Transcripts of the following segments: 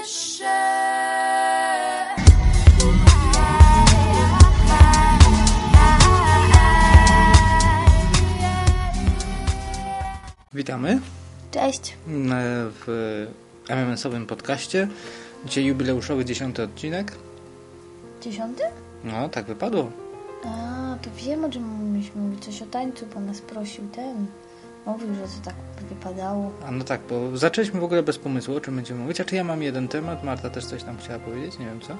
wyższe. Witamy Cześć. w MMS-owym podcaście. Dzisiaj jubileuszowy dziesiąty odcinek. Dziesiąty? No, tak wypadło. A, to wiem o czym mówić. Coś o tańcu, pan nas prosił ten. Mówił, że to tak wypadało. A no tak, bo zaczęliśmy w ogóle bez pomysłu, o czym będziemy mówić. A czy ja mam jeden temat? Marta też coś tam chciała powiedzieć, nie wiem co.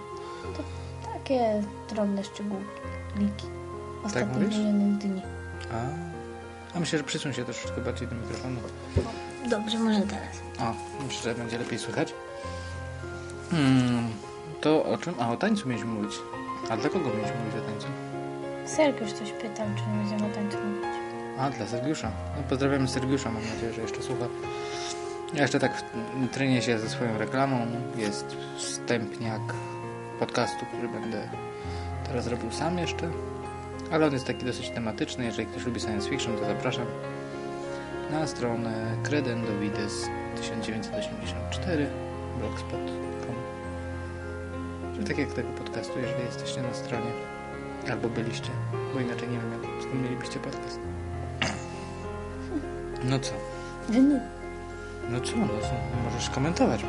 Takie drobne szczegółki. Ostatnich mówisz? minionych dni. A, a myślę, że przysuń się troszeczkę bardziej do mikrofonu. Dobrze, może teraz. O, myślę, że będzie lepiej słychać. Hmm, to o czym? A, o tańcu mieliśmy mówić. A dla kogo mieliśmy mówić o tańcu? Sergiusz coś pytał, czy nie będziemy o tańcu mówić. A, dla Sergiusza. No, pozdrawiamy Sergiusza, mam nadzieję, że jeszcze słucha. Ja jeszcze tak w trenie się ze swoją reklamą. Jest wstępniak podcastu, który będę teraz robił sam jeszcze. Ale on jest taki dosyć tematyczny. Jeżeli ktoś lubi science fiction, to zapraszam na stronę Credendovides 1984 blogspot.com tak jak tego podcastu, jeżeli jesteście na stronie albo byliście, bo inaczej nie wiem, skąd mielibyście podcast. No co? Nie. No co? No co? Możesz komentować.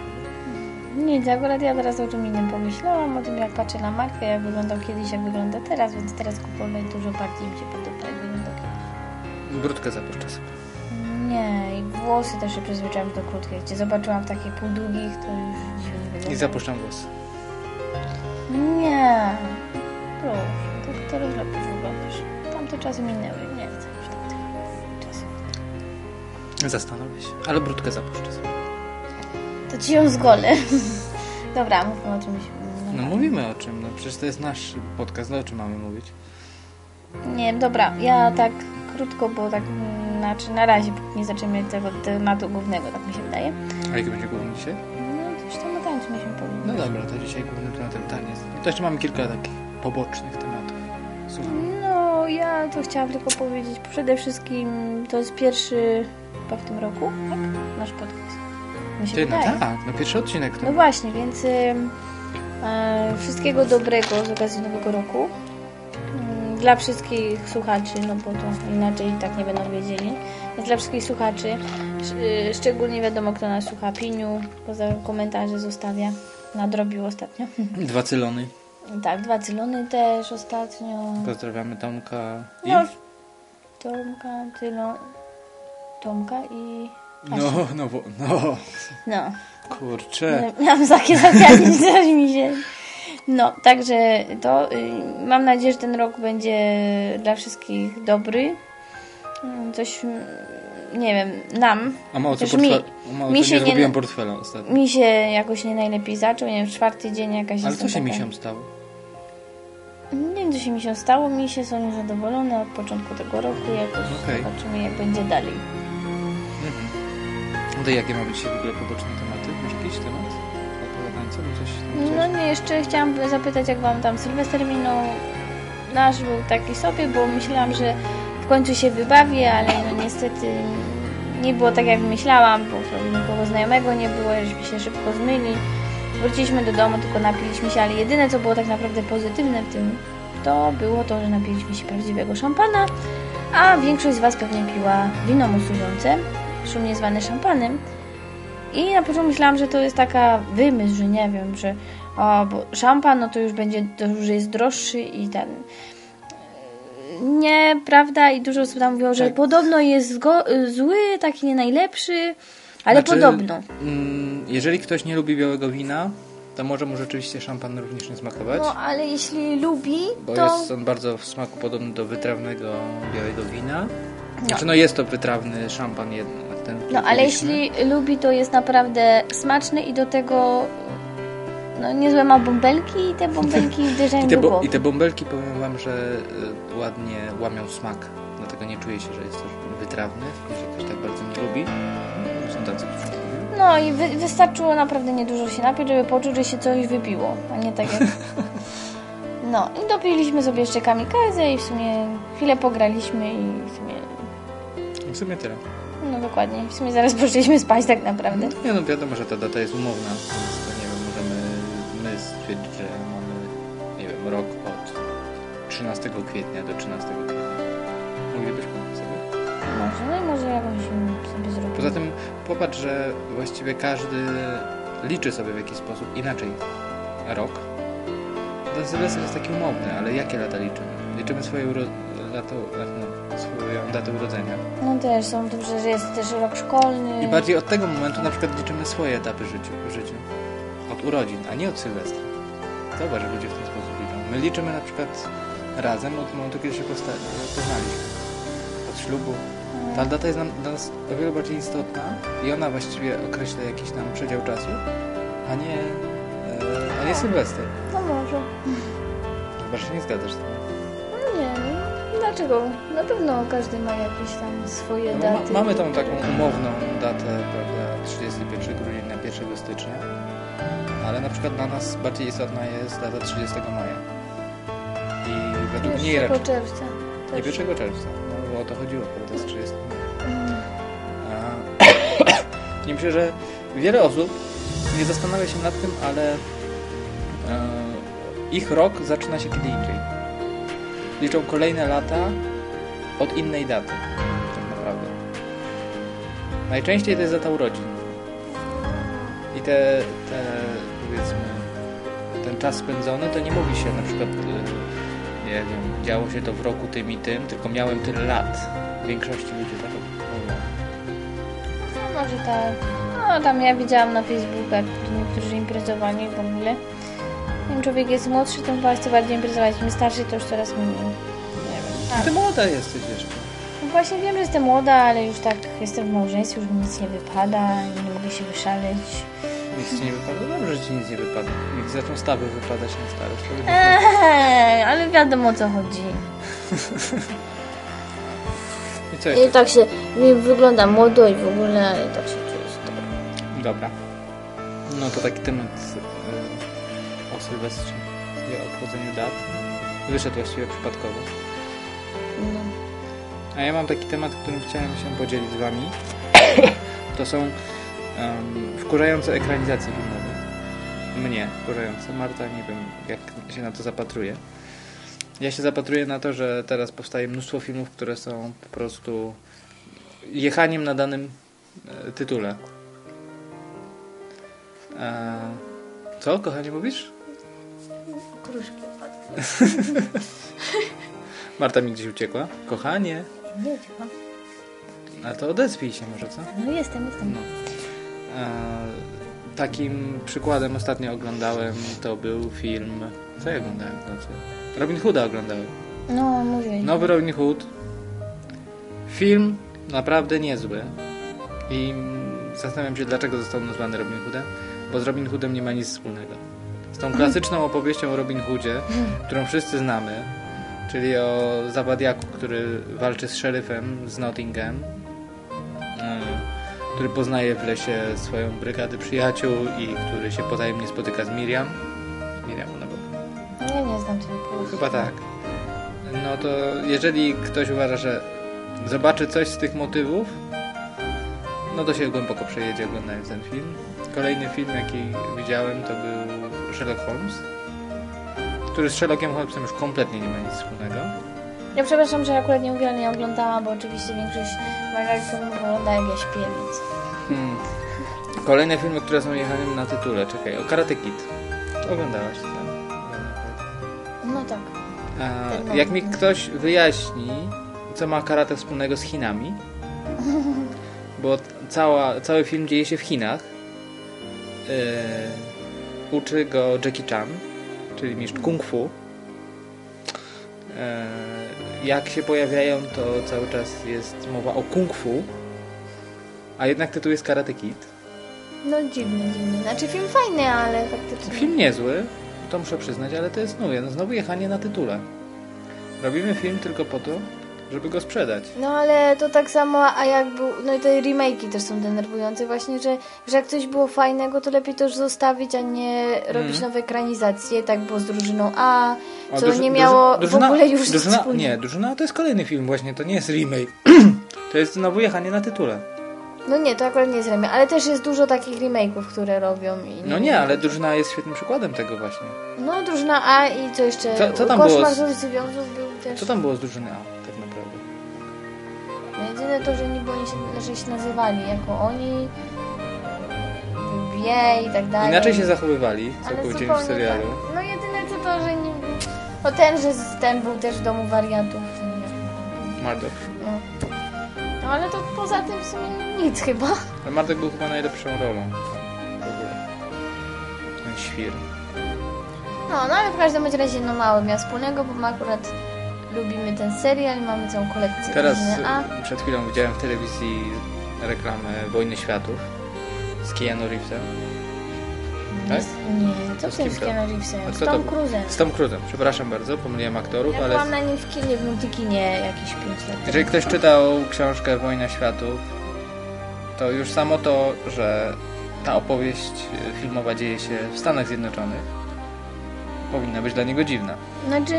Nic, akurat ja teraz o czym innym pomyślałam, o tym jak patrzę na markę, jak wyglądał kiedyś, jak wygląda teraz, więc teraz kupować dużo bardziej mi się podoba, jak wyglądał kiedyś. Brudkę zapuszczę sobie. Nie, i włosy też się przyzwyczaiłam do krótkich. Gdzie zobaczyłam takie półdługich, to już dziwnie wygląda. I zapuszczam głos. Nie, proszę, to teraz lepiej wyglądasz. Tamte czasy minęły, nie Zastanowię się. Ale brudkę zapuszczę sobie. To ci ją zgolę. Dobra, mówmy o czymś. No mówimy o czym. No przecież to jest nasz podcast. No o czym mamy mówić? Nie, dobra, ja tak krótko, bo tak, znaczy na razie nie zaczniemy od tego tematu głównego, tak mi się wydaje. A jaki będzie główny dzisiaj? No, coś tam o tańcu mieliśmy powiedzieć. No dobra, to dzisiaj głównym tematem taniec. To jeszcze mamy kilka takich pobocznych tematów. Słucham. No, ja to chciałam tylko powiedzieć, przede wszystkim to jest pierwszy chyba w tym roku, tak? Nasz podcast. Mi się Ty, no wydaje. tak, no pierwszy odcinek to. No właśnie, więc ym, e, wszystkiego dobrego z okazji Nowego Roku. Ym, Dla wszystkich słuchaczy, no bo to inaczej i tak nie będą wiedzieli. Więc dla wszystkich słuchaczy, y, szczególnie wiadomo kto nas słucha, Piniu, poza komentarze zostawia. Nadrobił ostatnio. Dwa cylony. tak, dwa cylony też ostatnio. Pozdrawiamy Tomka i... No, Tomka, Tylon, Tomka i... No, no, bo- no, No, kurczę. No, Miałam takie zapiąć, coś mi się... No, także to y, mam nadzieję, że ten rok będzie dla wszystkich dobry. Mm, Coś, mm, nie wiem, nam, A mało co, Chociaż mi- portfel... mało mi się nie nie- zrobiłem portfela ostatnio. mi się jakoś nie najlepiej zaczął, nie wiem, czwarty dzień jakaś Ale co się taka- misiom stało? Nie wiem, co się mi się stało, mi się są niezadowolone od początku tego roku, jakoś Okej. zobaczymy, jak będzie dalej. No jakie ma być w ogóle poboczne tematy? Masz jakiś temat? Opowiadańca? Bo coś tam No chciałeś? nie, jeszcze chciałam zapytać, jak Wam tam Sylwester minął. Nasz był taki sobie, bo myślałam, że w końcu się wybawię, ale no niestety nie było tak, jak myślałam, bo nikogo znajomego nie było, żeśmy się szybko zmyli. Wróciliśmy do domu, tylko napiliśmy się, ale jedyne, co było tak naprawdę pozytywne w tym, to było to, że napiliśmy się prawdziwego szampana, a większość z Was pewnie piła wino musujące, szumnie zwane szampanem. I na początku myślałam, że to jest taka wymysł, że nie wiem, że o, bo szampan, no to już będzie, to już jest droższy i ten... Nie, prawda? I dużo osób tam mówiło, że Tak. podobno jest zły, taki nie najlepszy, ale Znaczy, podobno. Mm, jeżeli ktoś nie lubi białego wina, to może mu rzeczywiście szampan również nie smakować. No, ale jeśli lubi, Bo to... jest on bardzo w smaku podobny do wytrawnego białego wina. Znaczy, no jest to wytrawny szampan jednak. Ten, No, ale jeśli lubi, to jest naprawdę smaczny i do tego no, niezłe ma bąbelki i te bąbelki uderzają I te, bo. I te bąbelki powiem wam, że y, ładnie łamią smak. Dlatego nie czuję się, że jest też wytrawny. Jeżeli ktoś tak bardzo nie lubi. Są tacy, którzy lubią. No i wy, wystarczyło naprawdę niedużo się napić, żeby poczuć, że się coś wybiło, a nie tak jak... No i dopiliśmy sobie jeszcze kamikazę i w sumie chwilę pograliśmy i w sumie... W sumie tyle. No dokładnie, w sumie zaraz poszliśmy spać tak naprawdę. Nie no wiadomo, że ta data jest umowna, więc to nie wiem, możemy my stwierdzić, że mamy, nie wiem, rok od 13 kwietnia do 13 kwietnia. Moglibyśmy sobie. Może, no i może jakąś sobie zrobić. Poza tym popatrz, że właściwie każdy liczy sobie w jakiś sposób inaczej rok. Ten Sylwester jest taki umowny, ale jakie lata liczymy? Liczymy swoje uro- lato, datę urodzenia. No też są dobrze, że jest też rok szkolny. I bardziej od tego momentu na przykład liczymy swoje etapy życiu, w życiu. Od urodzin, a nie od Sylwestra. Zobacz, że ludzie w ten sposób liczą. My liczymy na przykład razem od momentu, kiedy się poznaliśmy. Od ślubu. Ta data jest nam, dla nas o wiele bardziej istotna i ona właściwie określa jakiś tam przedział czasu, a nie, e, a nie Sylwester. No może. Chyba się nie zgadzasz z tym. Dlaczego? Na pewno każdy ma jakieś tam swoje No, daty. ma, mamy tą taką umowną datę, prawda, 31 grudnia, 1 stycznia, ale na przykład dla nas bardziej istotna jest data 30 maja. I według niej 1 raczej czerwca. nie Też. 1 czerwca, no bo o to chodziło, prawda, z 30 maja. Mm. A, I myślę, że wiele osób nie zastanawia się nad tym, ale e, ich rok zaczyna się kiedy indziej. Liczą kolejne lata od innej daty, tak naprawdę. Najczęściej to jest data urodzin. I te, te powiedzmy, ten czas spędzony, to nie mówi się na przykład, e, nie wiem, działo się to w roku tym i tym, tylko miałem tyle lat. W większości ludzi tak mówią. No może tak. No tam ja widziałam na Facebookach, niektórzy imprezowali w ogóle. Im człowiek jest młodszy, tym chce bardziej imprezować. Im starszy, to już coraz mniej. Nie wiem. Ty młoda jesteś jeszcze. No właśnie wiem, że jestem młoda, ale już tak jestem w małżeństwie, już mi nic nie wypada, nie mogę się wyszaleć. Nic ci nie wypada? Dobrze, że ci nic nie wypada. Jak zaczną stawy wypadać na starość, to. Eee, ale wiadomo o co chodzi. I co I tak się mi wygląda młodo i w ogóle, ale tak się czuję staro. Dobra. No to taki temat Sylwestrze i o obchodzeniu dat. Wyszedł właściwie przypadkowo. No. A ja mam taki temat, którym chciałem się podzielić z wami. To są um, wkurzające ekranizacje filmowe. Mnie wkurzające. Marta nie wiem, jak się na to zapatruje. Ja się zapatruję na to, że teraz powstaje mnóstwo filmów, które są po prostu jechaniem na danym e, tytule. E, co, kochanie, mówisz? Kruszki Marta mi gdzieś uciekła. Kochanie, Nie wiem. a to odezwij się może, co? No jestem, jestem. No. E, takim przykładem ostatnio oglądałem, to był film... Co ja oglądałem w nocy? Robin Hooda oglądałem. No, mówię. Nowy Robin Hood. Film naprawdę niezły. I zastanawiam się, dlaczego został nazwany Robin Hoodem. Bo z Robin Hoodem nie ma nic wspólnego. Tą klasyczną opowieścią o Robin Hoodzie, którą wszyscy znamy, czyli o zabadiaku, który walczy z szeryfem z Nottingham, e, który poznaje w lesie swoją brygadę przyjaciół i który się potajemnie spotyka z Miriam. Miriam ona była. Ja nie znam tej opowieści. Chyba tak. No to jeżeli ktoś uważa, że zobaczy coś z tych motywów, no to się głęboko przejedzie oglądając ten film. Kolejny film, jaki widziałem, to był Sherlock Holmes, który z Sherlockiem Holmesem już kompletnie nie ma nic wspólnego. Ja przepraszam, że akurat nie mówię, ale nie oglądałam, bo oczywiście większość bajek filmów ogląda jak ja śpię, więc... Hmm. Kolejne filmy, które są jechaniem na tytule. Czekaj, o Karate Kid. Oglądałaś to? No tak. A, Ten jak nowy. mi ktoś wyjaśni, co ma karate wspólnego z Chinami, bo cała, cały film dzieje się w Chinach, yy, uczy go Jackie Chan, czyli mistrz kung fu. Yy, jak się pojawiają, to cały czas jest mowa o kung fu, a jednak tytuł jest Karate Kid. No dziwny, dziwny. Znaczy film fajny, ale faktycznie... Film niezły, to muszę przyznać, ale to jest znowu, no, znowu jechanie na tytule. Robimy film tylko po to, żeby go sprzedać. No ale to tak samo, a jak był... No i te remake'i też są denerwujące właśnie, że, że jak coś było fajnego, to lepiej to już zostawić, a nie robić Mhm. nowe ekranizacje. Tak było z drużyną A, co druży- nie miało druży- w ogóle już nic drużyna, wspólnego. Nie, drużyna to jest kolejny film właśnie, to nie jest remake. to jest znowu jechanie na tytule. No nie, to akurat nie jest remake, ale też jest dużo takich remake'ów, które robią. I No nie, ale drużyna jest świetnym przykładem tego właśnie. No, drużyna A i co jeszcze? Co- co tam Koszmar było z- z ulicy Wiązów był też. Co tam było z drużyny A, jedyne to, że niby oni się, że się nazywali jako oni, wie i tak dalej. Inaczej się zachowywali niż w serialu. Tak. No jedyne to to, że nie... No ten, że z- ten był też w domu wariantów. Marduk. No. no ale to poza tym w sumie nic chyba. Ale Marduk był chyba najlepszą rolą w ogóle. Ten świr. No, no ale w każdym razie no mało miał wspólnego, bo my akurat lubimy ten serial mamy całą kolekcję. Teraz y, przed chwilą widziałem w telewizji reklamę Wojny Światów z Keanu Reevesem. Tak? Nie, co z z? Keanu Reevesem? Z Tom? Cruise'em. Z Tom Cruise'em. Przepraszam bardzo, pomyliłem aktorów, Ja ale byłam na nim w kinie, w multikinie jakieś 5 lat jeżeli ktoś czytał książkę Wojna Światów, to już samo to, że ta opowieść filmowa dzieje się w Stanach Zjednoczonych, powinna być dla niego dziwna. Znaczy,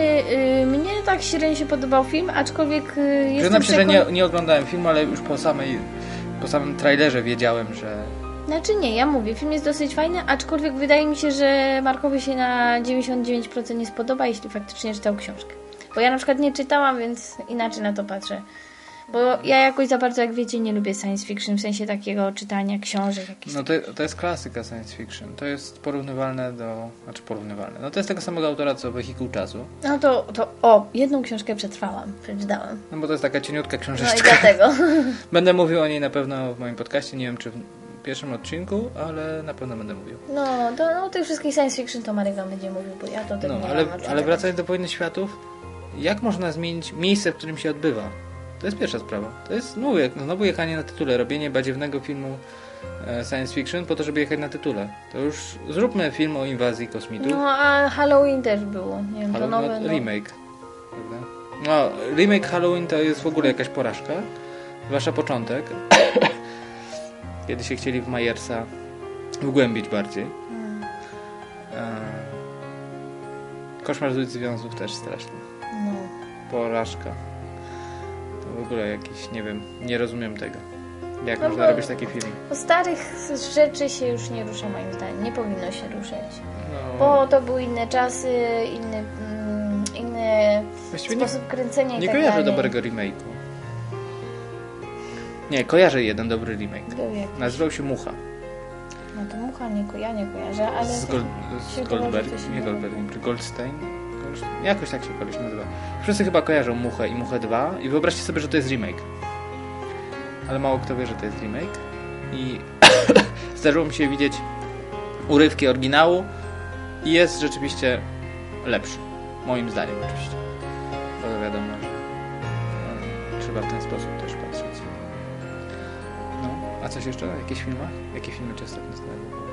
y, mnie tak średnio się podobał film, aczkolwiek y, jestem Przyznam się, że nie, nie oglądałem filmu, ale już po samej po samym trailerze wiedziałem, że Znaczy nie, ja mówię, film jest dosyć fajny, aczkolwiek wydaje mi się, że Markowi się na 99% nie spodoba, jeśli faktycznie czytał książkę. Bo ja na przykład nie czytałam, więc inaczej na to patrzę. Bo ja jakoś za bardzo, jak wiecie, nie lubię science fiction, w sensie takiego czytania książek jakichś. No to, to jest klasyka science fiction. To jest porównywalne do... Znaczy porównywalne. No to jest tego samego autora co Wehikuł Czasu. No to, to o, jedną książkę przetrwałam, przeczytałam. No bo to jest taka cieniutka No i książeczka. dlatego. Będę mówił o niej na pewno w moim podcaście. Nie wiem czy w pierwszym odcinku, ale na pewno będę mówił. No, to no, tych wszystkich science fiction to Marek będzie mówił, bo ja to tego No, nie ale, mam. ale wracając do Wojny Światów, jak można zmienić miejsce, w którym się odbywa? To jest pierwsza sprawa. To jest znowu, znowu jechanie na tytule, robienie badziewnego filmu e, science fiction po to, żeby jechać na tytule. To już zróbmy film o inwazji kosmitów. No, a Halloween też było, nie wiem, to Halloween, nowe, no, no. remake. Prawda? No, remake Halloween to jest w ogóle jakaś porażka. Zwłaszcza początek. Kiedy się chcieli w Majersa wgłębić bardziej. Mm, E, Koszmar z ulicy Wiązów też straszny. No. Porażka. Ogóle jakiś, nie wiem, nie rozumiem tego. Jak No można robić taki film? Bo starych rzeczy się już nie rusza moim zdaniem, nie powinno się ruszać. No, Bo to były inne czasy, inny, mm, inny właściwie nie, sposób kręcenia nie tak kojarzę dalej. dobrego remake'u. Nie, kojarzę jeden dobry remake. Był. Nazywał się Mucha. No to mucha nie, ja nie kojarzę, ale... Z, Gold, z Goldberg, nie. Goldberg, czy Goldstein? Goldstein? Jakoś tak się koleś nazywa. Wszyscy chyba kojarzą Muchę i Muchę 2 i wyobraźcie sobie, że to jest remake. Ale mało kto wie, że to jest remake. I zdarzyło mi się widzieć urywki oryginału i jest rzeczywiście lepszy. Moim zdaniem oczywiście. Bo wiadomo, że e, trzeba w ten sposób też patrzeć. No, a coś jeszcze? Jakieś filmy? Jakie filmy cię ostatnio zdenerwowały?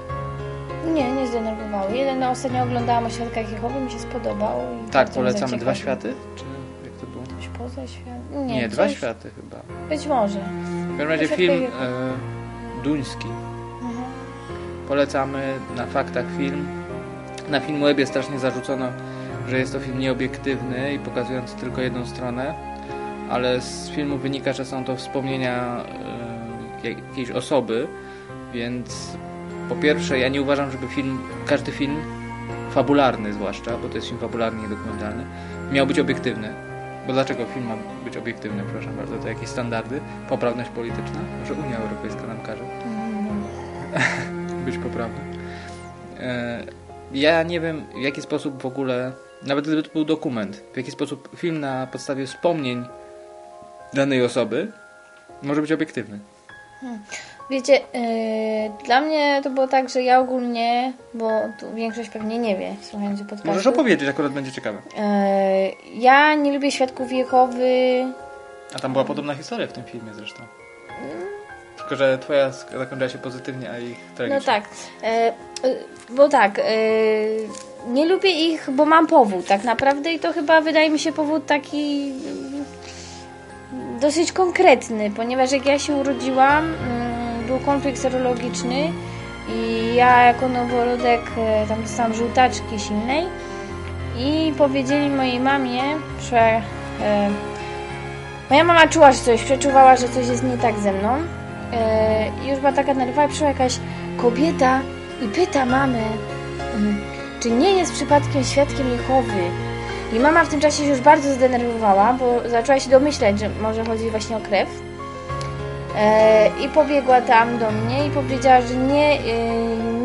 Nie, nie zdenerwowały. Jeden ostatnio oglądałam o Świadkach Jehowy, mi się spodobał. I Tak, polecamy dwa światy? Czy jak to było? Coś poza świat? Nie, Nie, dwa coś- światy chyba. Być może. W każdym razie film e, duński. Mhm. Polecamy na faktach film. Na Filmwebie strasznie zarzucono, że jest to film nieobiektywny i pokazujący tylko jedną stronę, ale z filmu wynika, że są to wspomnienia e, jak- jakiejś osoby, więc po pierwsze ja nie uważam, żeby film, każdy film fabularny zwłaszcza, bo to jest film fabularny i dokumentalny, miał być obiektywny. Bo dlaczego film ma być obiektywny, proszę bardzo? To jakieś standardy? Poprawność polityczna? Może Unia Europejska nam każe być poprawny. E, Ja nie wiem, w jaki sposób w ogóle, nawet gdyby to był dokument, w jaki sposób film na podstawie wspomnień danej osoby może być obiektywny. Wiecie, yy, dla mnie to było tak, że ja ogólnie, bo tu większość pewnie nie wie, słuchając podcastu. Możesz opowiedzieć, akurat będzie ciekawe. Yy, ja nie lubię Świadków Jehowy. A tam była podobna historia w tym filmie zresztą. Tylko, że twoja zakończyła się pozytywnie, a ich tragicznie. No tak, yy, yy, bo tak, yy, nie lubię ich, bo mam powód tak naprawdę i to chyba wydaje mi się powód taki yy, dosyć konkretny, ponieważ jak ja się urodziłam, yy, był konflikt serologiczny i ja jako noworodek yy, tam dostałam żółtaczki silnej i powiedzieli mojej mamie, że yy, moja mama czuła, że coś, przeczuwała, że coś jest nie tak ze mną e, i już była taka nerwowa, przyszła jakaś kobieta i pyta mamę, czy nie jest przypadkiem świadkiem Jehowy. I mama w tym czasie się już bardzo zdenerwowała, bo zaczęła się domyślać, że może chodzi właśnie o krew. E, I pobiegła tam do mnie i powiedziała, że nie, e,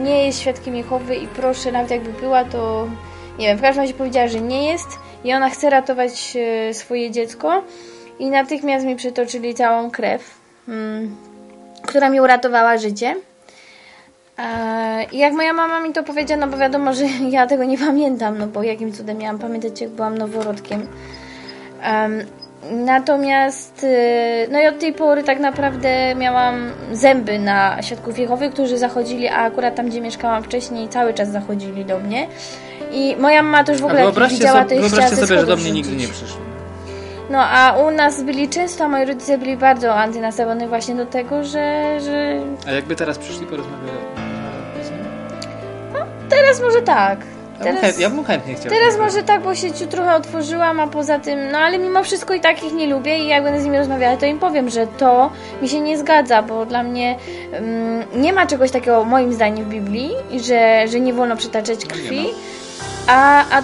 nie jest świadkiem Jehowy i proszę, nawet jakby była, to nie wiem, w każdym razie powiedziała, że nie jest i ona chce ratować e, swoje dziecko i natychmiast mi przytoczyli całą krew, mm, która mi uratowała życie. I jak moja mama mi to powiedziała, no bo wiadomo, że ja tego nie pamiętam, no bo jakim cudem miałam pamiętać, jak byłam noworodkiem. Natomiast, y, no i od tej pory tak naprawdę miałam zęby na świadków Jehowy, którzy zachodzili, a akurat tam, gdzie mieszkałam wcześniej, cały czas zachodzili do mnie. I moja mama już w ogóle jak widziała, sobie, to wyobraźcie sobie że do mnie nigdy nie przyszli. No a u nas byli często, a moi rodzice byli bardzo antynastawieni właśnie do tego, że, że A jakby teraz przyszli porozmawiali z nim? teraz może tak. Ja bym, Teraz, ja bym chętnie chciał. teraz może tak, bo się ciut trochę otworzyłam, a poza tym, no ale mimo wszystko i tak ich nie lubię i jak będę z nimi rozmawiała, to im powiem, że to mi się nie zgadza, bo dla mnie mm, nie ma czegoś takiego moim zdaniem w Biblii, że, że nie wolno przytaczać krwi, a, a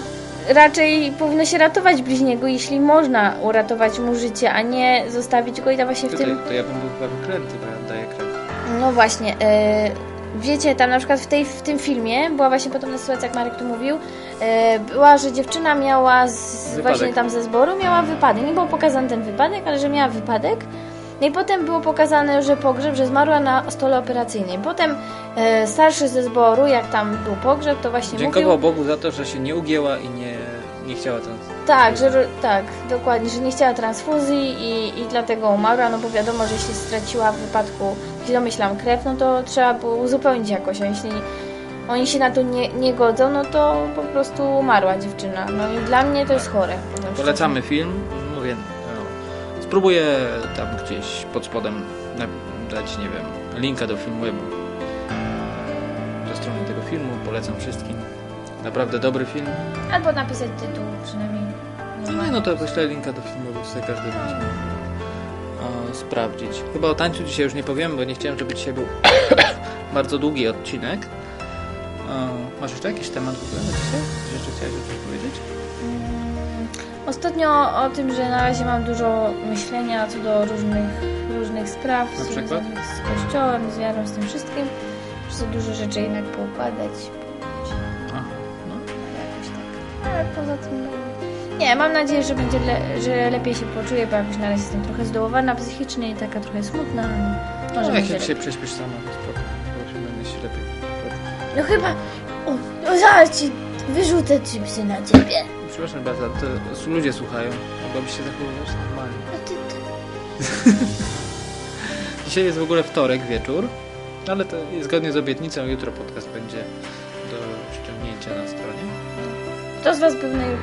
raczej powinno się ratować bliźniego, jeśli można uratować mu życie, a nie zostawić go i dawać się w tym to ja bym był chyba wykręty, bo ja daję krew. No właśnie. e, wiecie, tam na przykład w, tej, w tym filmie była właśnie podobna sytuacja, jak Marek tu mówił. e, była, że dziewczyna miała z, Wypadek. właśnie tam ze zboru, miała wypadek. Nie był pokazany ten wypadek, ale że miała wypadek. No i potem było pokazane, że pogrzeb, że zmarła na stole operacyjnym. Potem e, starszy ze zboru, jak tam był pogrzeb, to właśnie Dziękował mówił... Bogu za to, że się nie ugięła i nie, nie chciała trans. Tak, że, tak, dokładnie, że nie chciała transfuzji i, i dlatego umarła, no bo wiadomo, że jeśli straciła w wypadku, jeśli domyślam krew, no to trzeba było uzupełnić jakoś, a jeśli oni się na to nie, nie godzą, no to po prostu umarła dziewczyna. No i dla mnie to jest chore. Polecamy film. Mówię, no, spróbuję tam gdzieś pod spodem dać, nie wiem, linka do filmu do strony tego filmu. Polecam wszystkim. Naprawdę dobry film. Albo napisać tytuł przynajmniej. No nie, no to wyślę linka do filmu, bo sobie każdy będzie mógł e, sprawdzić. Chyba o tańcu dzisiaj już nie powiem, bo nie chciałem, żeby dzisiaj był bardzo długi odcinek. E, masz jeszcze jakiś temat w ogóle na dzisiaj? Coś jeszcze chciałeś o czymś powiedzieć? Mm, Ostatnio o tym, że na razie mam dużo myślenia co do różnych, różnych spraw Na przykład? związanych z kościołem, z wiarą, z tym wszystkim. Muszę dużo rzeczy jednak poukładać, Aha, no. jakoś tak. Ale poza tym, no, nie, mam nadzieję, że będzie, le, że lepiej się poczuję, bo jakoś na razie jestem trochę zdołowana psychicznie i taka trochę smutna, ale może No, jak się dzisiaj prześpisz sama, to spoko. To będę się lepiej. No chyba, o, no zaraz ci wyrzucę chipsy na ciebie. Przepraszam bardzo, to ludzie słuchają. Mogłabyś się zachowywać normalnie. A ty, ty. Dzisiaj jest w ogóle wtorek, wieczór, ale to zgodnie z obietnicą jutro podcast będzie do ściągnięcia na stronie. Kto z was był na E,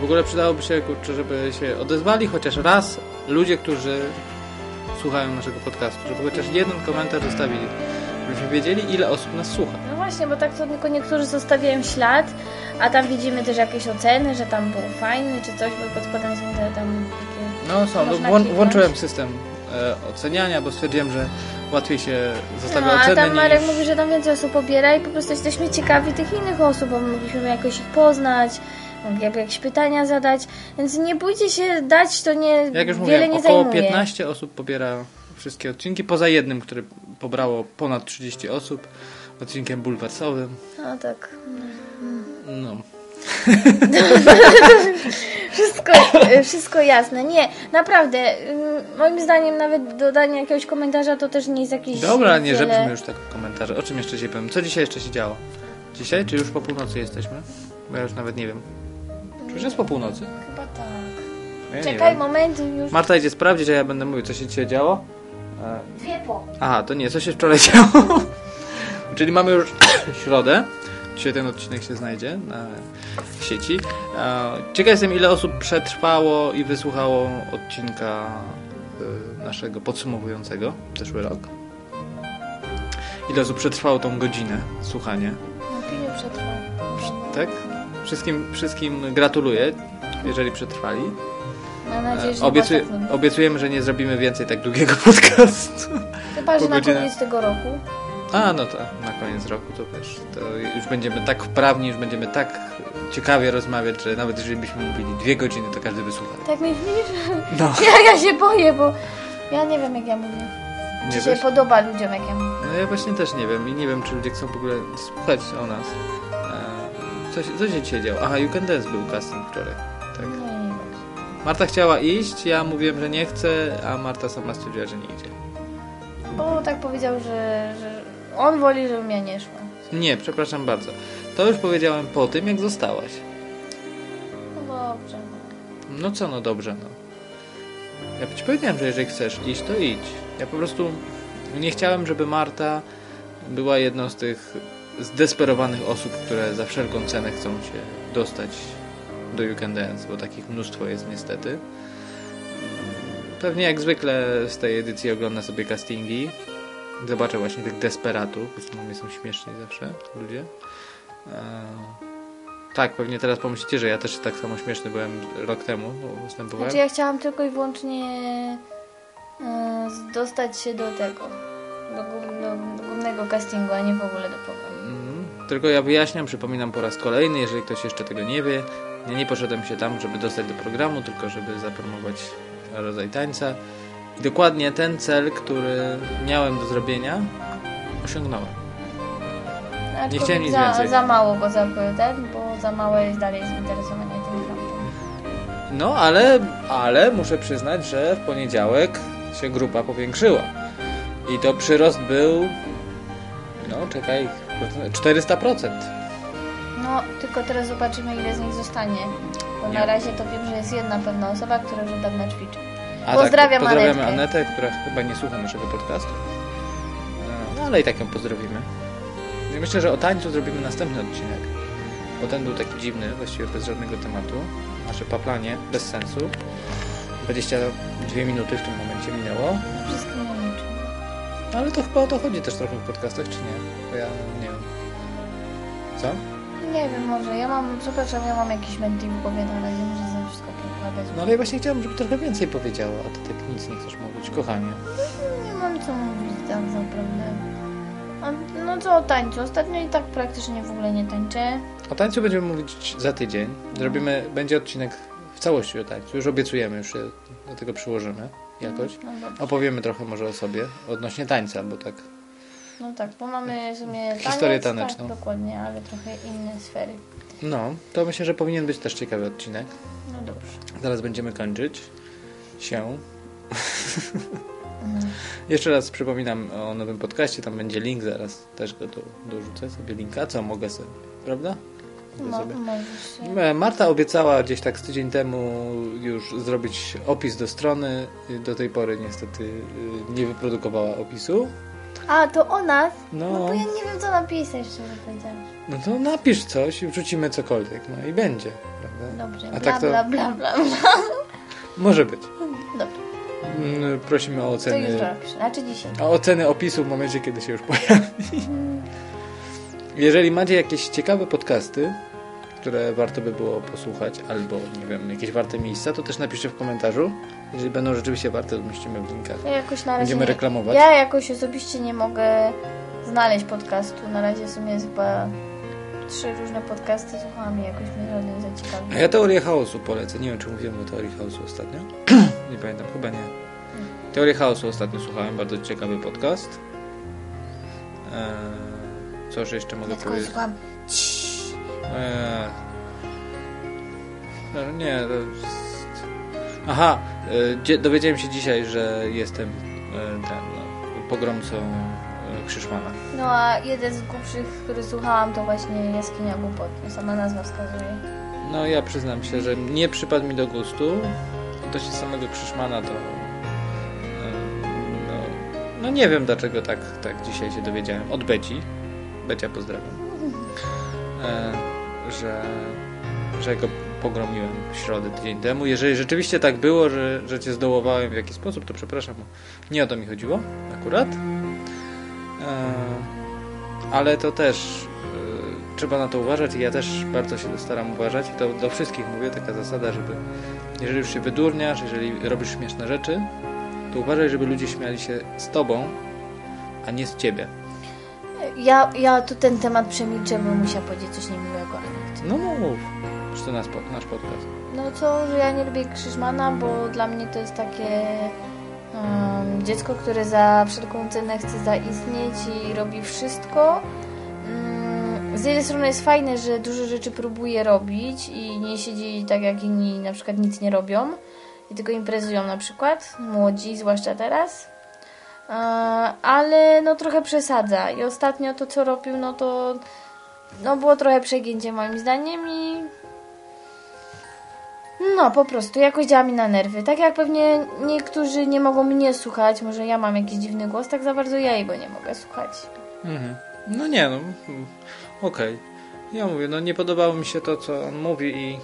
W ogóle przydałoby się, kurczę, żeby się odezwali chociaż raz ludzie, którzy słuchają naszego podcastu, żeby chociaż jeden komentarz zostawili, żebyśmy wiedzieli, ile osób nas słucha. No właśnie, bo tak to tylko niektórzy zostawiają ślad, a tam widzimy też jakieś oceny, że tam był fajny czy coś, bo pod spodem są te tam takie... No są, no, włą- kliknąć. włączyłem system oceniania, bo stwierdziłem, że łatwiej się zostawia No, a ocenę tam Marek niż... mówi, że tam więcej osób pobiera i po prostu jesteśmy ciekawi tych innych osób, bo mogliśmy jakoś ich poznać, jakby jakieś pytania zadać, więc nie bójcie się dać, to nie Jak już wiele mówiłem, nie około zajmuje. 15 osób pobiera wszystkie odcinki, poza jednym, który pobrało ponad 30 osób, odcinkiem bulwersowym. No tak. No. Wszystko, y, wszystko jasne. Nie, naprawdę. Moim zdaniem nawet dodanie jakiegoś komentarza to też nie jest jakiś Dobra, nie wiele... już tak komentarze. O czym jeszcze się powiem? Co dzisiaj jeszcze się działo? Dzisiaj, czy już po północy jesteśmy? Bo ja już nawet nie wiem. Czy już jest po północy? Chyba tak. Ja Czekaj, moment, już. Marta idzie sprawdzić, a ja będę mówił, co się dzisiaj działo. E, Dwie po. Aha, to nie, co się wczoraj działo. Czyli mamy już środę. Dzisiaj ten odcinek się znajdzie na sieci. E, Ciekaw jestem, ile osób przetrwało i wysłuchało odcinka e, naszego podsumowującego zeszły rok. Ile osób przetrwało tą godzinę słuchania. No, Piliu przetrwał. Tak? Wszystkim, wszystkim gratuluję, jeżeli przetrwali. Mam nadzieję, że E, Obiecuj, nie tak obiecujemy, że nie zrobimy więcej tak długiego podcastu. Chyba, że na koniec tego roku. A, no na koniec roku to wiesz, to już będziemy tak wprawni, już będziemy tak ciekawie rozmawiać, że nawet jeżeli byśmy mówili dwie godziny, to każdy wysłucha. Tak myślisz? No, Ja, ja się boję, bo ja nie wiem jak ja mówię. Czy nie się wiesz? podoba ludziom jak ja mówię. No ja właśnie też nie wiem i nie wiem, czy ludzie chcą w ogóle słuchać o nas. E, Co się, co się dzisiaj działo? Aha, You Can Dance był casting wczoraj. Tak. Nie, nie wiem. Marta chciała iść, ja mówiłem, że nie chcę, a Marta sama stwierdziła, że nie idzie. Bo tak powiedział, że, że on woli, żebym ja nie szła. Nie, przepraszam bardzo. To już powiedziałem po tym, jak zostałaś. No dobrze. No co, no dobrze, no. Ja ci powiedziałem, że jeżeli chcesz iść, to idź. Ja po prostu nie chciałem, żeby Marta była jedną z tych zdesperowanych osób, które za wszelką cenę chcą się dostać do You Can Dance, bo takich mnóstwo jest niestety. Pewnie jak zwykle z tej edycji ogląda sobie castingi. Zobaczę właśnie tych desperatów, bo dla mnie są śmieszni zawsze ludzie. Eee, tak, pewnie teraz pomyślicie, że ja też tak samo śmieszny byłem rok temu, bo występowałem. Znaczy ja chciałam tylko i wyłącznie e, dostać się do tego. Do, do, do głównego castingu, a nie w ogóle do programu. Mhm. Tylko ja wyjaśniam, przypominam po raz kolejny, jeżeli ktoś jeszcze tego nie wie, ja nie poszedłem się tam, żeby dostać do programu, tylko żeby zapromować rodzaj tańca. I dokładnie ten cel, który miałem do zrobienia, osiągnąłem. Aczkolwiek chciałem nic za, więcej. za mało go zapytać, bo za małe jest dalej zainteresowanie tym tematem. No, ale, ale muszę przyznać, że w poniedziałek się grupa powiększyła. I to przyrost był, no czekaj, 400%. No, tylko teraz zobaczymy ile z nich zostanie. Bo Nie. na razie to wiem, że jest jedna pewna osoba, która już od dawna ćwiczy. A Pozdrawiam tak, pozdrawiamy Anetkę. Anetę, która chyba nie słucha naszego podcastu. E, No ale i tak ją pozdrowimy. I myślę, że o tańcu zrobimy następny odcinek. Bo ten był taki dziwny, właściwie bez żadnego tematu. Nasze paplanie, bez sensu. 22 minuty w tym momencie minęło. Wszystkim nie. No, ale to chyba o to chodzi też trochę w podcastach, czy nie? Bo ja nie wiem. Co? Nie wiem, może ja mam, przepraszam, ja mam jakiś menti w głowie na razie, może wszystko gadać. No ale ja właśnie chciałem, żeby trochę więcej powiedziała, a ty tak nic nie chcesz mówić, kochanie. Nie mam co mówić tak naprawdę. A, no co o tańcu? Ostatnio i tak praktycznie w ogóle nie tańczę. O tańcu będziemy mówić za tydzień. Zrobimy, będzie odcinek w całości o tańcu. Już obiecujemy, już się do tego przyłożymy jakoś. No, dobrze. Opowiemy trochę może o sobie odnośnie tańca, bo tak. no tak, bo mamy w sumie taniec, Historię taneczną. Tak, dokładnie, ale trochę inne sfery. No, to myślę, że powinien być też ciekawy odcinek. No dobrze. Zaraz będziemy kończyć się. Mhm. Jeszcze raz przypominam o nowym podcaście, tam będzie link, zaraz też go do, dorzucę sobie linka, co mogę sobie, prawda? Mo- sobie. możesz się. E, Marta obiecała gdzieś tak z tydzień temu już zrobić opis do strony. Do tej pory niestety y, nie wyprodukowała opisu. A, to o nas? No. No bo ja nie wiem co napisać, szczerze powiedziawszy. No to napisz coś i wrzucimy cokolwiek, no i będzie, prawda? Dobrze, A bla, tak to bla, bla, bla, bla. może być. Dobrze, Mm, Prosimy o to oceny, jutro napiszę. Znaczy dzisiaj. o oceny opisu w momencie, kiedy się już pojawi. Jeżeli macie jakieś ciekawe podcasty, które warto by było posłuchać, albo nie wiem, jakieś warte miejsca, to też napiszcie w komentarzu. Jeżeli będą rzeczywiście warte, to umieścimy w linkach. Ja jakoś na razie Będziemy nie, reklamować. Ja jakoś osobiście nie mogę znaleźć podcastu. Na razie w sumie jest chyba trzy różne podcasty słuchałam i jakoś mnie żaden nie A ja teorię chaosu polecę. Nie wiem, czy mówiłem o teorii chaosu ostatnio. nie pamiętam, chyba nie. Teorię chaosu ostatnio słuchałem, bardzo ciekawy podcast. Eee, co już jeszcze mogę Ja powiedzieć? słucham. Eee, no nie, to jest... Aha, e, dowiedziałem się dzisiaj, że jestem e, ten, no, pogromcą Krzyszmana. No a jeden z głupszych, który słuchałam, to właśnie Jaskinia Głupot. Sama nazwa wskazuje. No ja przyznam się, że nie przypadł mi do gustu. Odnośnie samego Krzyszmana to... No, no nie wiem dlaczego tak, tak dzisiaj się dowiedziałem. Od Beci. Becia pozdrawiam. E, że, że go pogromiłem w środę tydzień temu. Jeżeli rzeczywiście tak było, że, że cię zdołowałem w jakiś sposób, to przepraszam. Nie o to mi chodziło akurat. E, ale to też trzeba na to uważać i ja też bardzo się staram uważać i to do wszystkich mówię, taka zasada, żeby jeżeli już się wydurniasz, jeżeli robisz śmieszne rzeczy, to uważaj, żeby ludzie śmiali się z tobą, a nie z ciebie. Ja, ja tu ten temat przemilczę, bo musiała powiedzieć coś niemiłego. No mów, że to nasz, nasz podcast. No co, że ja nie lubię Krzyżmana, bo dla mnie to jest takie dziecko, które za wszelką cenę chce zaistnieć i robi wszystko. Mm, Z jednej strony jest fajne, że dużo rzeczy próbuje robić i nie siedzi tak jak inni na przykład nic nie robią i tylko imprezują na przykład, młodzi zwłaszcza teraz. E, Ale no trochę przesadza i ostatnio to co robił, no to no było trochę przegięcie moim zdaniem i no, po prostu jakoś działa mi na nerwy. Tak jak pewnie niektórzy nie mogą mnie słuchać, może ja mam jakiś dziwny głos, tak za bardzo ja jego nie mogę słuchać. Mhm. No nie, no mm, okej. Ja mówię, no nie podobało mi się to, co on mówi i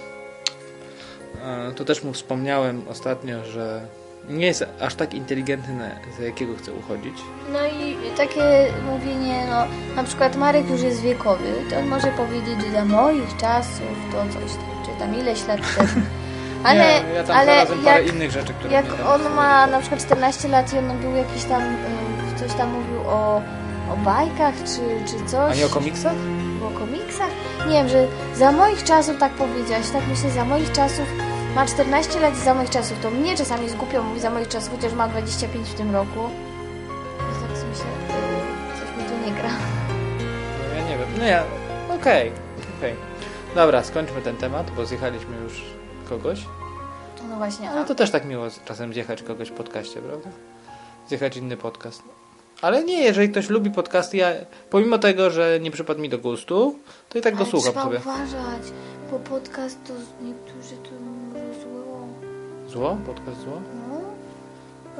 e, to też mu wspomniałem ostatnio, że nie jest aż tak inteligentny, za jakiego chce uchodzić. No i takie mówienie, no na przykład Marek już jest wiekowy, to on może powiedzieć, że za moich czasów to coś tam, czy tam ileś lat temu. Ale, nie, ja tam ale znalazłem parę jak, innych rzeczy, które jak on ma na przykład 14 lat i on był jakiś tam, y, coś tam mówił o, o bajkach czy, czy coś. A nie o komiksach? O komiksach? Nie wiem, że za moich czasów tak powiedziałaś, tak myślę, za moich czasów ma 14 lat i za moich czasów, to mnie czasami zgłupią mówi za moich czasów, chociaż ma 25 w tym roku. I tak myślę, yy, coś mi tu nie gra. No ja nie wiem. No ja, okej, okej. Dobra, skończmy ten temat, bo zjechaliśmy już kogoś. No właśnie, Ale a to też tak miło czasem zjechać kogoś w podcaście, prawda? Zjechać inny podcast. Ale nie, jeżeli ktoś lubi podcasty, ja pomimo tego, że nie przypadł mi do gustu, to i tak go słucham trzeba sobie. uważać, bo podcast to niektórzy to mówią zło. Zło? Podcast zło? No.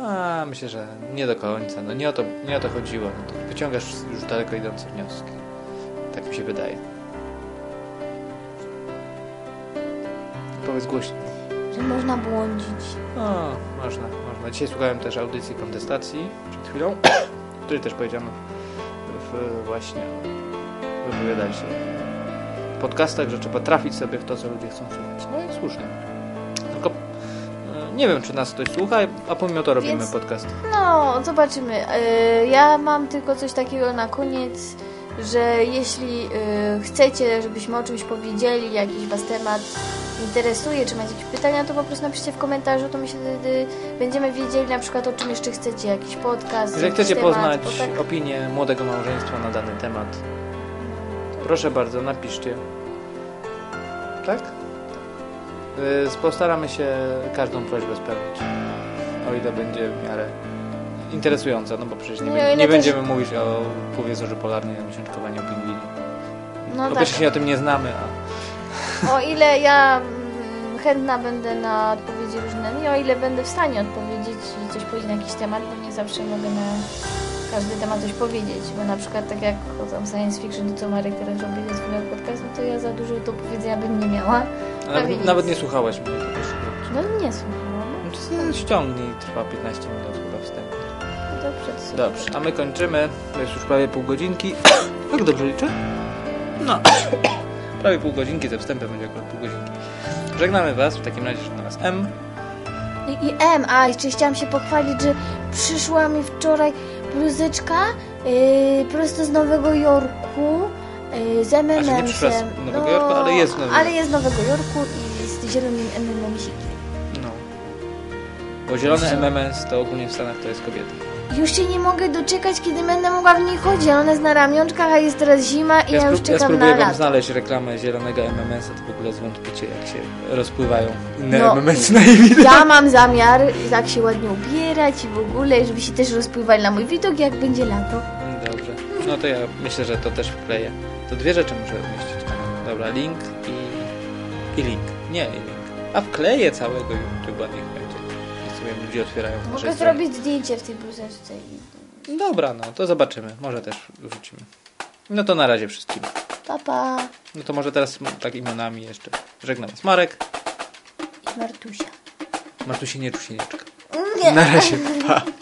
A, myślę, że nie do końca. No nie o to, nie o to chodziło. No to wyciągasz już daleko idące wnioski. Tak mi się wydaje. Powiedz głośno. Że można błądzić. No, można, można. Dzisiaj słuchałem też audycji kontestacji przed chwilą, w której też powiedziano w, właśnie wypowiadali się w podcastach, że trzeba trafić sobie w to, co ludzie chcą słuchać. No i słusznie. Tylko e, nie wiem, czy nas ktoś słucha, a pomimo to robimy Więc- podcast. No, zobaczymy. Yy, Ja mam tylko coś takiego na koniec, że jeśli yy, chcecie, żebyśmy o czymś powiedzieli, jakiś Was temat interesuje, czy macie jakieś pytania, to po prostu napiszcie w komentarzu, to my się wtedy będziemy wiedzieli na przykład o czym jeszcze chcecie, jakiś podcast, Jeżeli jakiś chcecie temat, poznać bo tak... opinię młodego małżeństwa na dany temat, proszę bardzo, napiszcie. Tak? Y, Postaramy się każdą prośbę spełnić. O ile będzie w miarę interesująca, no bo przecież nie, o ile nie też- będziemy mówić o pływie zorzy polarnej, o miesiączkowaniu pingwini. No po tak. pierwsze się o tym nie znamy, a O ile ja mm, chętna będę na odpowiedzi różne, i o ile będę w stanie odpowiedzieć i coś powiedzieć na jakiś temat, bo nie zawsze mogę na każdy temat coś powiedzieć, bo na przykład tak jak tam science fiction, to co Marek teraz robi ze swojego podcastu, to ja za dużo do powiedzenia bym nie miała. nawet, nawet nie słuchałaś mnie. No nie słuchałam. No ściągnij, trwa 15 minut chyba wstęp. Dobrze, Dobrze, a my kończymy. To jest już prawie pół godzinki. Tak dobrze liczę? No. Prawie pół godzinki, ze wstępem będzie akurat pół godzinki. Żegnamy Was, w takim razie żegna Was M. I, I M, a jeszcze chciałam się pochwalić, że przyszła mi wczoraj bluzeczka yy, prosto z Nowego Jorku yy, z MM. Znaczy nie przyszła z Nowego Jorku, ale jest z Nowego Ale jest z Nowego Jorku i z zielonym MM-sikiem. No. Bo zielone MMS to ogólnie w Stanach to jest kobieta. Już się nie mogę doczekać, kiedy będę mogła w niej chodzić. Ona jest na ramionczkach, a jest teraz zima i ja, spró- już ja czekam spróbuję na Wam znaleźć reklamę zielonego MMS-a, to w ogóle zwątpicie jak się rozpływają inne No. MMS na jej widok. Ja mam zamiar tak się ładnie ubierać i w ogóle, żeby się też rozpływali na mój widok, jak będzie lato. Dobrze. No to ja myślę, że to też wkleję. To dwie rzeczy muszę umieścić. Dobra, link i, i link. Nie, i link. A wkleję całego YouTube'a, niech ludzie otwierają w naszej Mogę stronie. zrobić zdjęcie w tej bluzeczce. i- Dobra, no to zobaczymy. Może też wrzucimy. No to na razie wszystkim. Pa, pa. No to może teraz m- tak imionami jeszcze. Żegnam was. Marek. I Martusia. Martusinie Czusienieczka. Nie. Na razie. Pa.